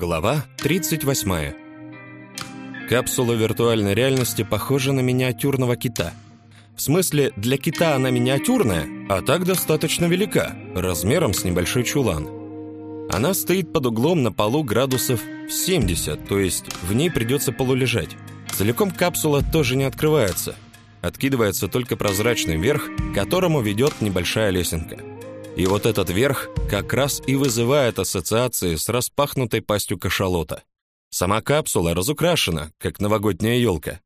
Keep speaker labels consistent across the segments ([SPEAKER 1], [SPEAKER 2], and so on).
[SPEAKER 1] Глава 38. Капсула виртуальной реальности похожа на миниатюрного кита. В смысле, для кита она миниатюрная, а так достаточно велика, размером с небольшой чулан. Она стоит под углом на полу градусов в 70, то есть в ней придется полулежать. Целиком капсула тоже не открывается. Откидывается только прозрачный верх, к которому ведет небольшая лесенка. И вот этот верх как раз и вызывает ассоциации с распахнутой пастью кашалота. Сама капсула разукрашена, как новогодняя елка.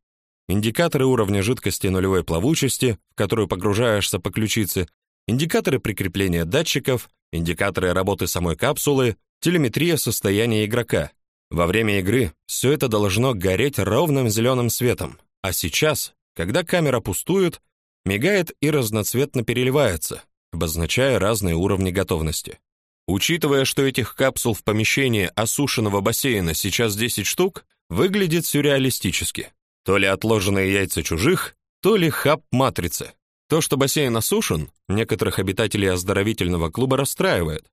[SPEAKER 1] Индикаторы уровня жидкости нулевой плавучести, в которую погружаешься по ключице, индикаторы прикрепления датчиков, индикаторы работы самой капсулы, телеметрия состояния игрока. Во время игры все это должно гореть ровным зеленым светом, а сейчас, когда камера пустует, мигает и разноцветно переливается, обозначая разные уровни готовности. Учитывая, что этих капсул в помещении осушенного бассейна сейчас 10 штук, выглядит сюрреалистически. То ли отложенные яйца чужих, то ли хаб матрицы. То, что бассейн осушен, некоторых обитателей оздоровительного клуба расстраивает.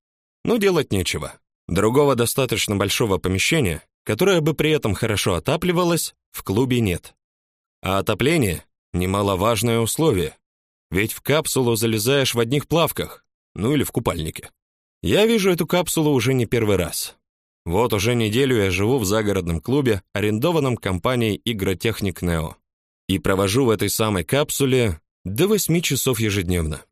[SPEAKER 1] Но делать нечего. Другого достаточно большого помещения, которое бы при этом хорошо отапливалось, в клубе нет. А отопление немаловажное условие. Ведь в капсулу залезаешь в одних плавках, ну или в купальнике. Я вижу эту капсулу уже не первый раз. Вот уже неделю я живу в загородном клубе, арендованном компанией Игротехник Нео, и провожу в этой самой капсуле до 8 часов ежедневно.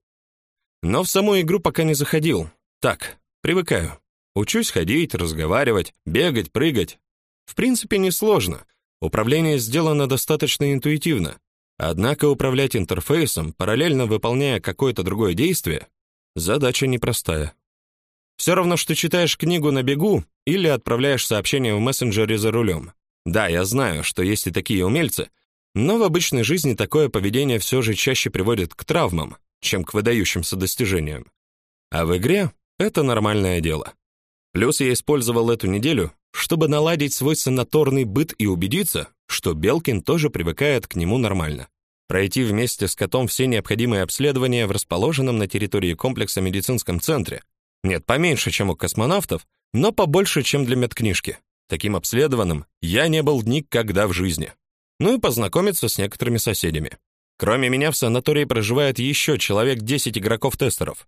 [SPEAKER 1] Но в саму игру пока не заходил. Так, привыкаю. Учусь ходить, разговаривать, бегать, прыгать. В принципе, несложно. Управление сделано достаточно интуитивно. Однако управлять интерфейсом, параллельно выполняя какое-то другое действие, задача непростая. Все равно, что читаешь книгу на бегу или отправляешь сообщение в мессенджере за рулем. Да, я знаю, что есть и такие умельцы, но в обычной жизни такое поведение все же чаще приводит к травмам, чем к выдающимся достижениям. А в игре это нормальное дело. Плюс я использовал эту неделю, чтобы наладить свой санаторный быт и убедиться, что Белкин тоже привыкает к нему нормально. Пройти вместе с котом все необходимые обследования в расположенном на территории комплекса медицинском центре. Нет, поменьше, чем у космонавтов, но побольше, чем для медкнижки. Таким обследованным я не был никогда в жизни. Ну и познакомиться с некоторыми соседями. Кроме меня в санатории проживает еще человек 10 игроков-тестеров.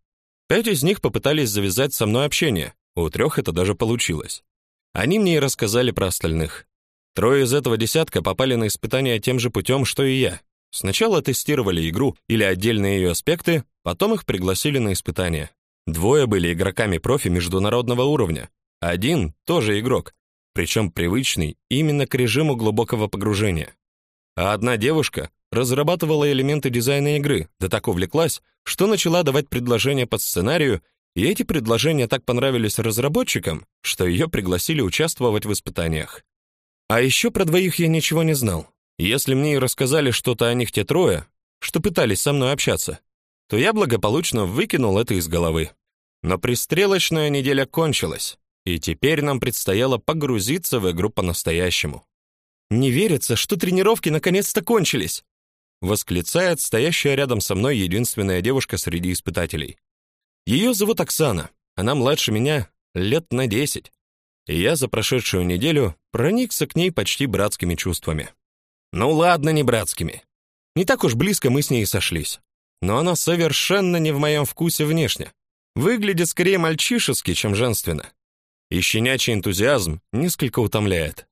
[SPEAKER 1] Пять из них попытались завязать со мной общение. У трех это даже получилось. Они мне и рассказали про остальных. Трое из этого десятка попали на испытания тем же путем, что и я. Сначала тестировали игру или отдельные ее аспекты, потом их пригласили на испытания. Двое были игроками профи международного уровня. Один тоже игрок, причем привычный именно к режиму глубокого погружения. А одна девушка разрабатывала элементы дизайна игры, да так увлеклась, что начала давать предложения по сценарию, и эти предложения так понравились разработчикам, что ее пригласили участвовать в испытаниях. А еще про двоих я ничего не знал. Если мне и рассказали что-то о них те трое, что пытались со мной общаться, то я благополучно выкинул это из головы. Но пристрелочная неделя кончилась, и теперь нам предстояло погрузиться в игру по-настоящему. Не верится, что тренировки наконец-то кончились, восклицает стоящая рядом со мной единственная девушка среди испытателей. Ее зовут Оксана. Она младше меня лет на десять и я за прошедшую неделю проникся к ней почти братскими чувствами. Ну ладно, не братскими. Не так уж близко мы с ней сошлись. Но она совершенно не в моем вкусе внешне. Выглядит скорее мальчишески, чем женственно. И щенячий энтузиазм несколько утомляет.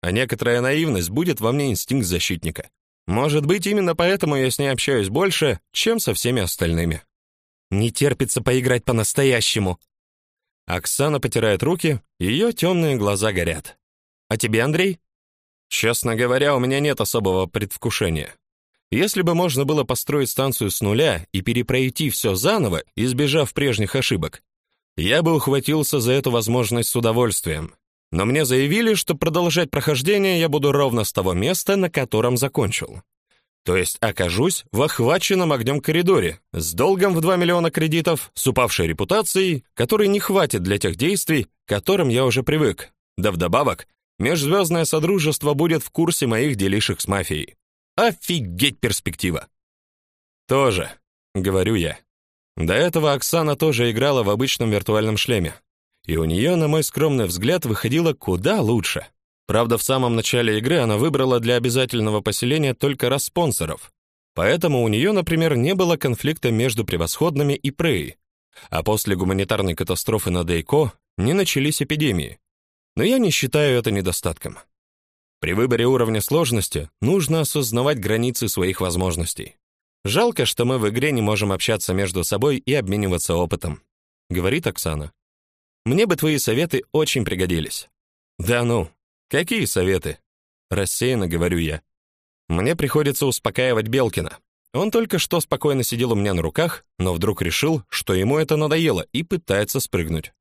[SPEAKER 1] А некоторая наивность будет во мне инстинкт защитника. Может быть, именно поэтому я с ней общаюсь больше, чем со всеми остальными. Не терпится поиграть по-настоящему, Оксана потирает руки, ее темные глаза горят. А тебе, Андрей? Честно говоря, у меня нет особого предвкушения. Если бы можно было построить станцию с нуля и перепройти все заново, избежав прежних ошибок, я бы ухватился за эту возможность с удовольствием. Но мне заявили, что продолжать прохождение я буду ровно с того места, на котором закончил. То есть окажусь в охваченном огнем коридоре, с долгом в 2 миллиона кредитов, с упавшей репутацией, которой не хватит для тех действий, к которым я уже привык. Да вдобавок, межзвездное содружество будет в курсе моих делишек с мафией. Офигеть перспектива. Тоже, говорю я. До этого Оксана тоже играла в обычном виртуальном шлеме. И у нее, на мой скромный взгляд, выходило куда лучше. Правда, в самом начале игры она выбрала для обязательного поселения только раз спонсоров. Поэтому у нее, например, не было конфликта между превосходными и Прей. А после гуманитарной катастрофы на Дейко не начались эпидемии. Но я не считаю это недостатком. При выборе уровня сложности нужно осознавать границы своих возможностей. Жалко, что мы в игре не можем общаться между собой и обмениваться опытом, говорит Оксана. Мне бы твои советы очень пригодились. Да ну, какие советы? рассеянно говорю я. Мне приходится успокаивать Белкина. Он только что спокойно сидел у меня на руках, но вдруг решил, что ему это надоело и пытается спрыгнуть.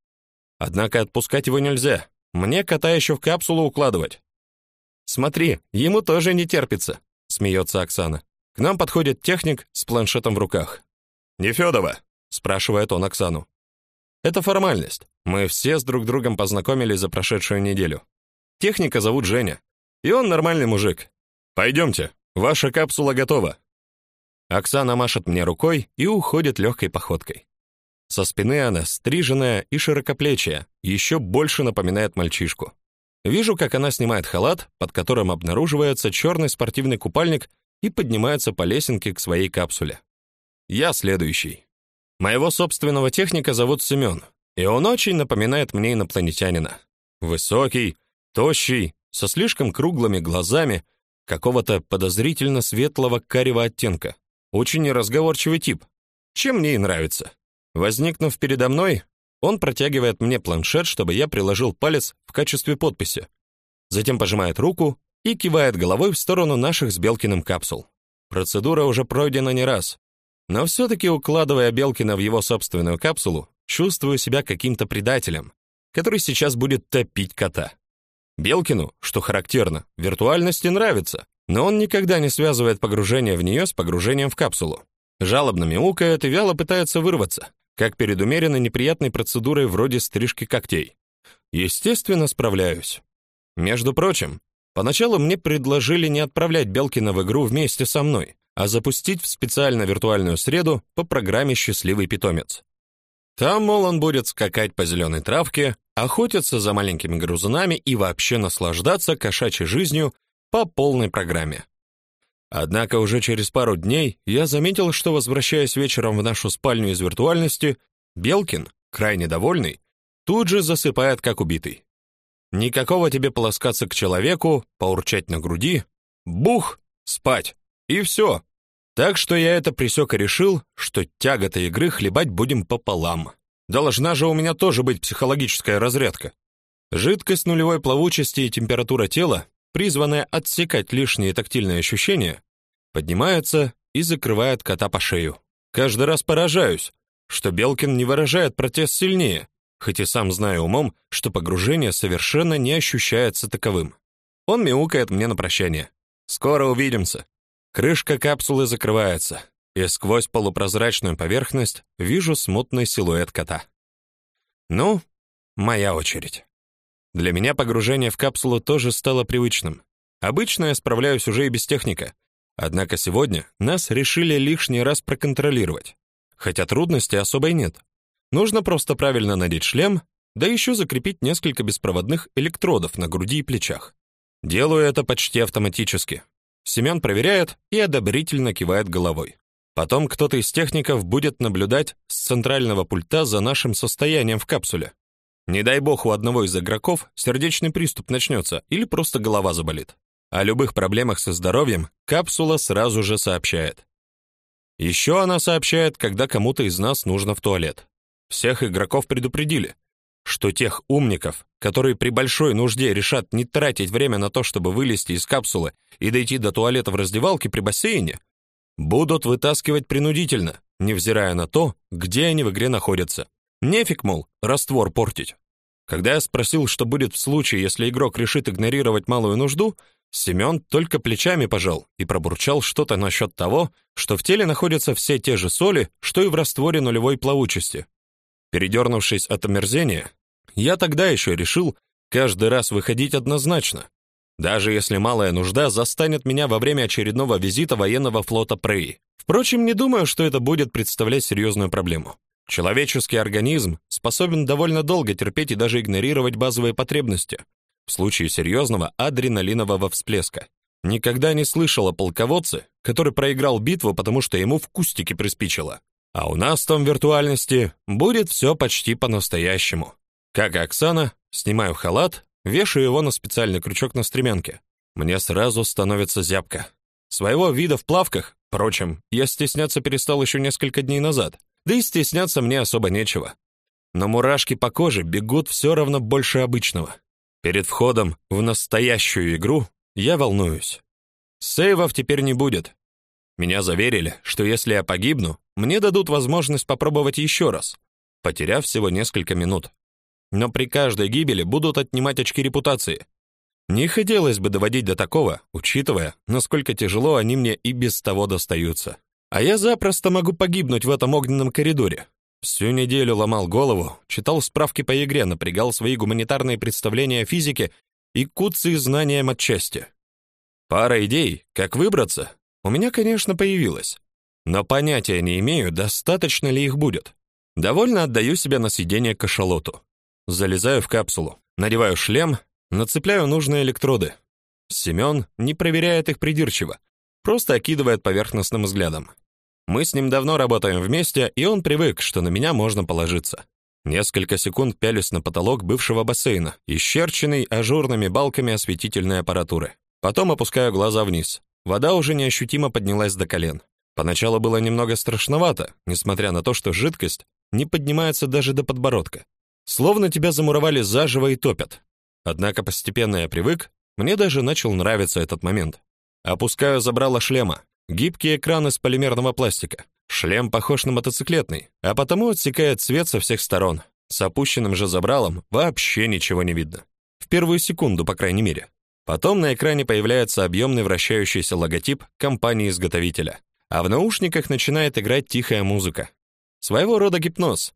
[SPEAKER 1] Однако отпускать его нельзя. Мне кота еще в капсулу укладывать. Смотри, ему тоже не терпится, смеется Оксана. К нам подходит техник с планшетом в руках. «Нефёдова?» — спрашивает он Оксану. «Это формальность. Мы все с друг другом познакомились за прошедшую неделю. Техника зовут Женя, и он нормальный мужик. Пойдемте, ваша капсула готова». Оксана машет мне рукой и уходит легкой походкой. Со спины она стриженная и широкоплечая, еще больше напоминает мальчишку. Вижу, как она снимает халат, под которым обнаруживается черный спортивный купальник и поднимается по лесенке к своей капсуле. Я следующий. Моего собственного техника зовут Семен, и он очень напоминает мне инопланетянина. Высокий, тощий, со слишком круглыми глазами, какого-то подозрительно светлого карего оттенка. Очень неразговорчивый тип, чем мне и нравится. Возникнув передо мной, он протягивает мне планшет, чтобы я приложил палец в качестве подписи. Затем пожимает руку и кивает головой в сторону наших с Белкиным капсул. Процедура уже пройдена не раз, но все таки укладывая Белкина в его собственную капсулу, чувствую себя каким-то предателем, который сейчас будет топить кота. Белкину, что характерно, виртуальности нравится, но он никогда не связывает погружение в нее с погружением в капсулу. Жалобно мяукает и вяло пытается вырваться, как перед умеренно неприятной процедурой вроде стрижки когтей. Естественно, справляюсь. Между прочим, поначалу мне предложили не отправлять Белкина в игру вместе со мной, а запустить в специально виртуальную среду по программе Счастливый питомец. Там, мол, он будет скакать по зеленой травке, охотиться за маленькими грызунами и вообще наслаждаться кошачьей жизнью по полной программе. Однако уже через пару дней я заметил, что возвращаясь вечером в нашу спальню из виртуальности, Белкин, крайне довольный, тут же засыпает как убитый. Никакого тебе полоскаться к человеку, поурчать на груди, бух, спать. И все. Так что я это пресек и решил, что тяготы игры хлебать будем пополам. Должна же у меня тоже быть психологическая разрядка. Жидкость нулевой плавучести и температура тела призванная отсекать лишние тактильные ощущения, поднимается и закрывает кота по шею. Каждый раз поражаюсь, что Белкин не выражает протест сильнее, хоть и сам знаю умом, что погружение совершенно не ощущается таковым. Он мяукает мне на прощание. Скоро увидимся. Крышка капсулы закрывается, и сквозь полупрозрачную поверхность вижу смутный силуэт кота. Ну, моя очередь. Для меня погружение в капсулу тоже стало привычным. Обычно я справляюсь уже и без техника. Однако сегодня нас решили лишний раз проконтролировать. Хотя трудностей особой нет. Нужно просто правильно надеть шлем, да еще закрепить несколько беспроводных электродов на груди и плечах. Делаю это почти автоматически. Семен проверяет и одобрительно кивает головой. Потом кто-то из техников будет наблюдать с центрального пульта за нашим состоянием в капсуле. Не дай бог у одного из игроков сердечный приступ начнется или просто голова заболит. О любых проблемах со здоровьем капсула сразу же сообщает. Еще она сообщает, когда кому-то из нас нужно в туалет. Всех игроков предупредили, что тех умников, которые при большой нужде решат не тратить время на то, чтобы вылезти из капсулы и дойти до туалета в раздевалке при бассейне, будут вытаскивать принудительно, невзирая на то, где они в игре находятся. Нефиг, мол, раствор портить. Когда я спросил, что будет в случае, если игрок решит игнорировать малую нужду, Семен только плечами пожал и пробурчал что-то насчет того, что в теле находятся все те же соли, что и в растворе нулевой плавучести. Передернувшись от омерзения, я тогда еще решил каждый раз выходить однозначно, даже если малая нужда застанет меня во время очередного визита военного флота Прей. Впрочем, не думаю, что это будет представлять серьезную проблему. Человеческий организм способен довольно долго терпеть и даже игнорировать базовые потребности в случае серьезного адреналинового всплеска. Никогда не слышал о полководце, который проиграл битву, потому что ему в кустике приспичило. А у нас в виртуальности будет все почти по-настоящему. Как и Оксана, снимаю халат, вешаю его на специальный крючок на стремянке. Мне сразу становится зябко. Своего вида в плавках, впрочем, я стесняться перестал еще несколько дней назад. Да и стесняться мне особо нечего. Но мурашки по коже бегут все равно больше обычного. Перед входом в настоящую игру я волнуюсь. Сейвов теперь не будет. Меня заверили, что если я погибну, мне дадут возможность попробовать еще раз, потеряв всего несколько минут. Но при каждой гибели будут отнимать очки репутации. Не хотелось бы доводить до такого, учитывая, насколько тяжело они мне и без того достаются. А я запросто могу погибнуть в этом огненном коридоре. Всю неделю ломал голову, читал справки по игре, напрягал свои гуманитарные представления о физике и куцы знаниям отчасти. Пара идей, как выбраться, у меня, конечно, появилась, но понятия не имею, достаточно ли их будет. Довольно отдаю себя на сиденье к кашалоту. Залезаю в капсулу, надеваю шлем, нацепляю нужные электроды. Семен не проверяет их придирчиво, просто окидывает поверхностным взглядом. Мы с ним давно работаем вместе, и он привык, что на меня можно положиться. Несколько секунд пялюсь на потолок бывшего бассейна, исчерченный ажурными балками осветительной аппаратуры. Потом опускаю глаза вниз. Вода уже неощутимо поднялась до колен. Поначалу было немного страшновато, несмотря на то, что жидкость не поднимается даже до подбородка. Словно тебя замуровали заживо и топят. Однако постепенно я привык, мне даже начал нравиться этот момент. Опускаю забрало шлема. Гибкий экран из полимерного пластика. Шлем похож на мотоциклетный, а потому отсекает свет со всех сторон. С опущенным же забралом вообще ничего не видно. В первую секунду, по крайней мере. Потом на экране появляется объемный вращающийся логотип компании-изготовителя, а в наушниках начинает играть тихая музыка. Своего рода гипноз,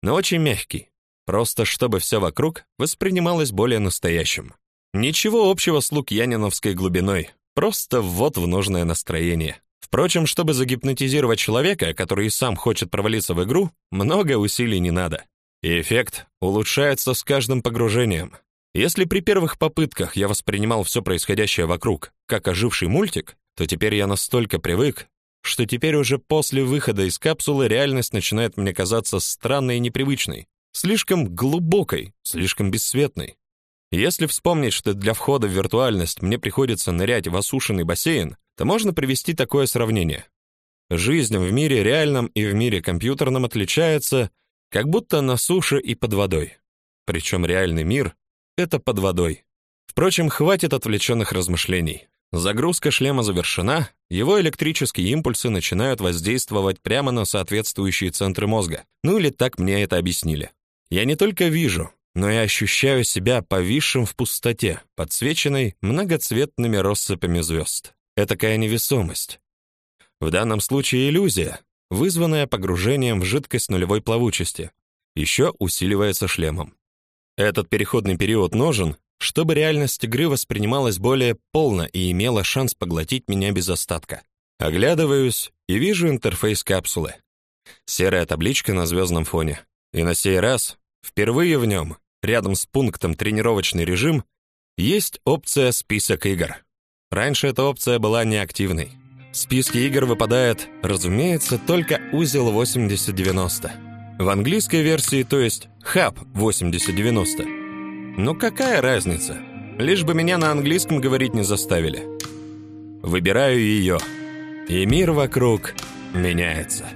[SPEAKER 1] но очень мягкий, просто чтобы все вокруг воспринималось более настоящим. Ничего общего с лукьяниновской глубиной, просто ввод в нужное настроение. Впрочем, чтобы загипнотизировать человека, который и сам хочет провалиться в игру, много усилий не надо. И эффект улучшается с каждым погружением. Если при первых попытках я воспринимал все происходящее вокруг как оживший мультик, то теперь я настолько привык, что теперь уже после выхода из капсулы реальность начинает мне казаться странной и непривычной, слишком глубокой, слишком бесцветной. Если вспомнить, что для входа в виртуальность мне приходится нырять в осушенный бассейн, то можно привести такое сравнение. Жизнь в мире реальном и в мире компьютерном отличается, как будто на суше и под водой. Причем реальный мир это под водой. Впрочем, хватит отвлеченных размышлений. Загрузка шлема завершена, его электрические импульсы начинают воздействовать прямо на соответствующие центры мозга. Ну или так мне это объяснили. Я не только вижу, но и ощущаю себя повисшим в пустоте, подсвеченной многоцветными россыпями звезд. Этакая невесомость. В данном случае иллюзия, вызванная погружением в жидкость нулевой плавучести, еще усиливается шлемом. Этот переходный период нужен, чтобы реальность игры воспринималась более полно и имела шанс поглотить меня без остатка. Оглядываюсь и вижу интерфейс капсулы. Серая табличка на звездном фоне. И на сей раз, впервые в нем, рядом с пунктом «Тренировочный режим», есть опция «Список игр». Раньше эта опция была неактивной. В списке игр выпадает, разумеется, только узел 8090. В английской версии, то есть Hub 8090. Ну какая разница? Лишь бы меня на английском говорить не заставили. Выбираю ее, и мир вокруг меняется.